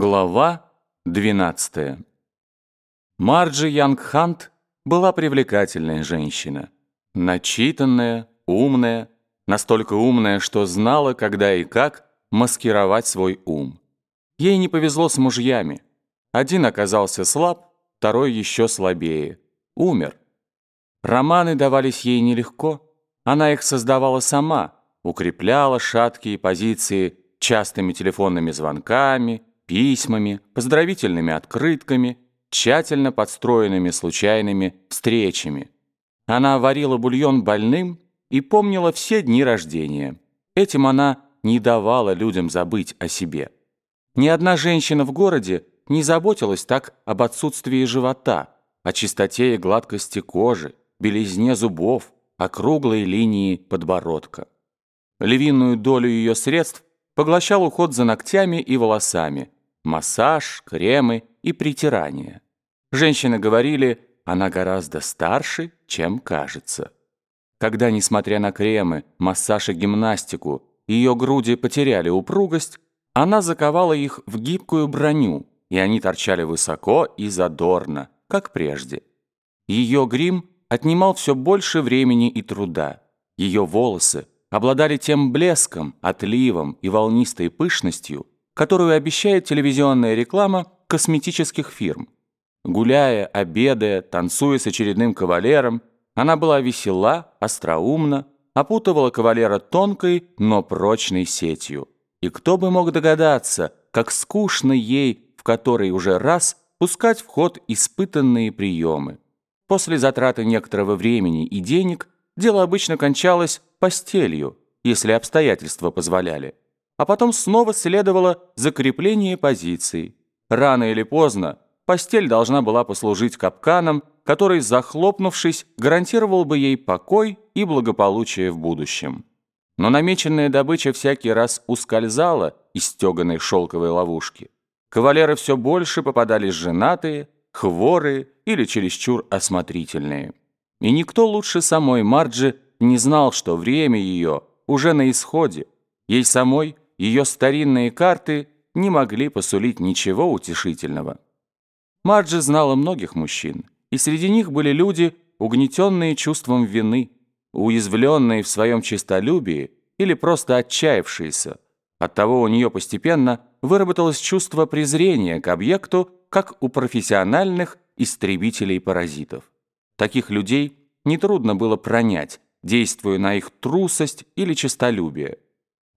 Глава 12 Марджи Янгхант была привлекательная женщина. Начитанная, умная, настолько умная, что знала, когда и как маскировать свой ум. Ей не повезло с мужьями. Один оказался слаб, второй еще слабее. Умер. Романы давались ей нелегко. Она их создавала сама, укрепляла шаткие позиции частыми телефонными звонками, письмами, поздравительными открытками, тщательно подстроенными случайными встречами. Она варила бульон больным и помнила все дни рождения. Этим она не давала людям забыть о себе. Ни одна женщина в городе не заботилась так об отсутствии живота, о чистоте и гладкости кожи, белизне зубов, округлой линии подбородка. Львиную долю ее средств поглощал уход за ногтями и волосами, массаж, кремы и притирание. Женщины говорили, она гораздо старше, чем кажется. Когда, несмотря на кремы, массаж и гимнастику, ее груди потеряли упругость, она заковала их в гибкую броню, и они торчали высоко и задорно, как прежде. Ее грим отнимал все больше времени и труда. Ее волосы обладали тем блеском, отливом и волнистой пышностью, которую обещает телевизионная реклама косметических фирм. Гуляя, обедая, танцуя с очередным кавалером, она была весела, остроумна, опутывала кавалера тонкой, но прочной сетью. И кто бы мог догадаться, как скучно ей, в которой уже раз, пускать в ход испытанные приемы. После затраты некоторого времени и денег дело обычно кончалось постелью, если обстоятельства позволяли. А потом снова следовало закрепление позиций. Рано или поздно постель должна была послужить капканом, который, захлопнувшись, гарантировал бы ей покой и благополучие в будущем. Но намеченная добыча всякий раз ускользала из стеганой шелковой ловушки. Кавалеры все больше попадались женатые, хворые или чересчур осмотрительные. И никто лучше самой Марджи не знал, что время ее уже на исходе. Ей самой ее старинные карты не могли посулить ничего утешительного. Марджи знала многих мужчин, и среди них были люди, угнетенные чувством вины, уязвленные в своем честолюбии или просто отчаявшиеся. Оттого у нее постепенно выработалось чувство презрения к объекту, как у профессиональных истребителей-паразитов. Таких людей нетрудно было пронять, действуя на их трусость или честолюбие.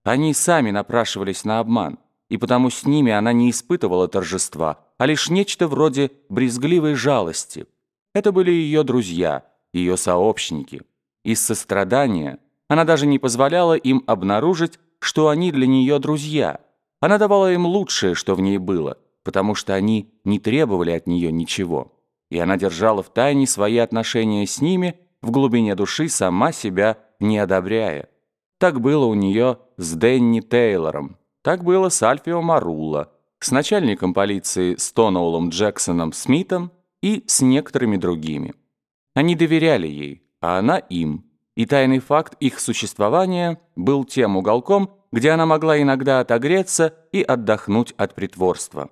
Они сами напрашивались на обман, и потому с ними она не испытывала торжества, а лишь нечто вроде брезгливой жалости. Это были ее друзья, ее сообщники. Из сострадания она даже не позволяла им обнаружить, что они для нее друзья. Она давала им лучшее, что в ней было, потому что они не требовали от нее ничего. И она держала в тайне свои отношения с ними, в глубине души сама себя не одобряя. Так было у нее с Дэнни Тейлором, так было с Альфио Марулло, с начальником полиции Стоноулом Джексоном Смитом и с некоторыми другими. Они доверяли ей, а она им, и тайный факт их существования был тем уголком, где она могла иногда отогреться и отдохнуть от притворства.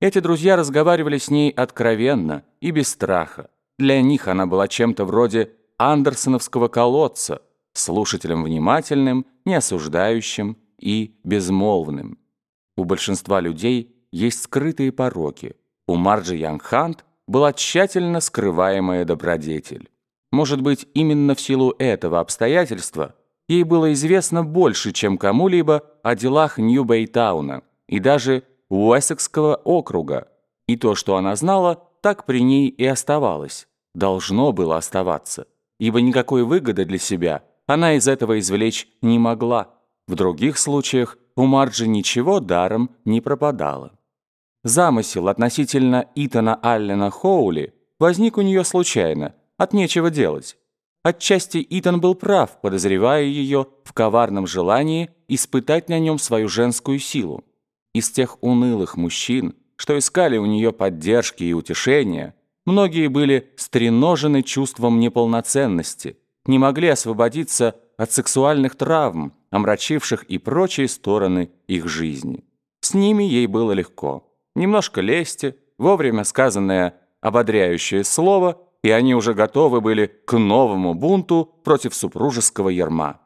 Эти друзья разговаривали с ней откровенно и без страха. Для них она была чем-то вроде андерсоновского колодца, слушателем внимательным, неосуждающим и безмолвным. У большинства людей есть скрытые пороки. У Марджи Янгхант была тщательно скрываемая добродетель. Может быть, именно в силу этого обстоятельства ей было известно больше, чем кому-либо о делах Нью-Бэйтауна и даже Уэссекского округа. И то, что она знала, так при ней и оставалось. Должно было оставаться ибо никакой выгоды для себя она из этого извлечь не могла. В других случаях у Марджи ничего даром не пропадало. Замысел относительно Итана Аллена Хоули возник у нее случайно, от нечего делать. Отчасти Итан был прав, подозревая ее в коварном желании испытать на нем свою женскую силу. Из тех унылых мужчин, что искали у нее поддержки и утешения, Многие были стреножены чувством неполноценности, не могли освободиться от сексуальных травм, омрачивших и прочие стороны их жизни. С ними ей было легко. немножко лести, вовремя сказанное ободряющее слово, и они уже готовы были к новому бунту против супружеского ярма.